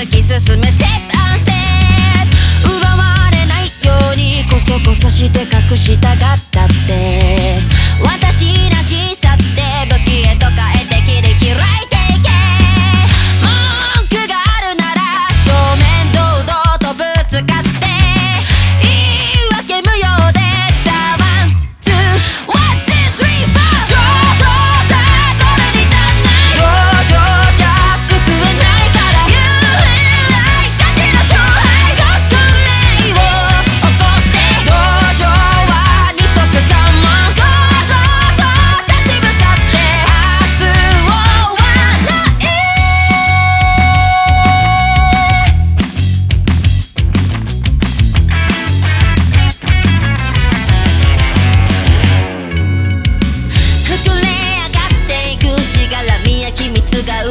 突き進めステップアンステップ。奪われないようにこそこそして隠した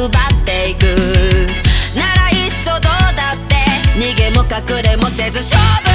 奪っていく。ならいっそどうだって逃げも隠れもせず勝負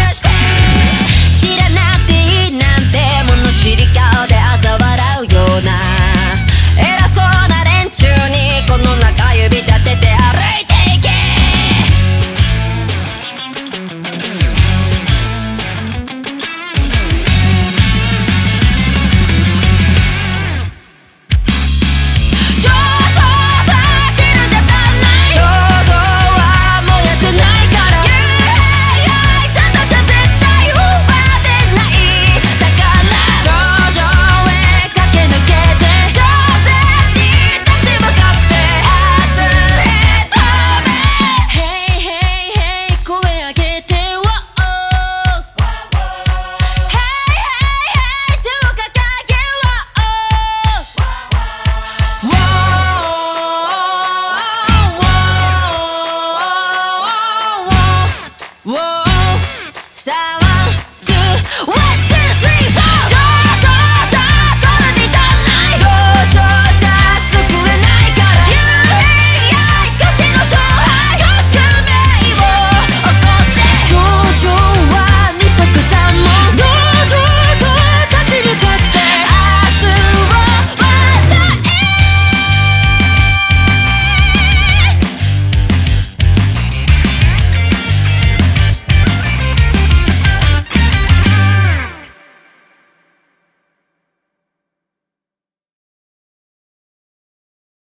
Whoa, someone to. Whoa.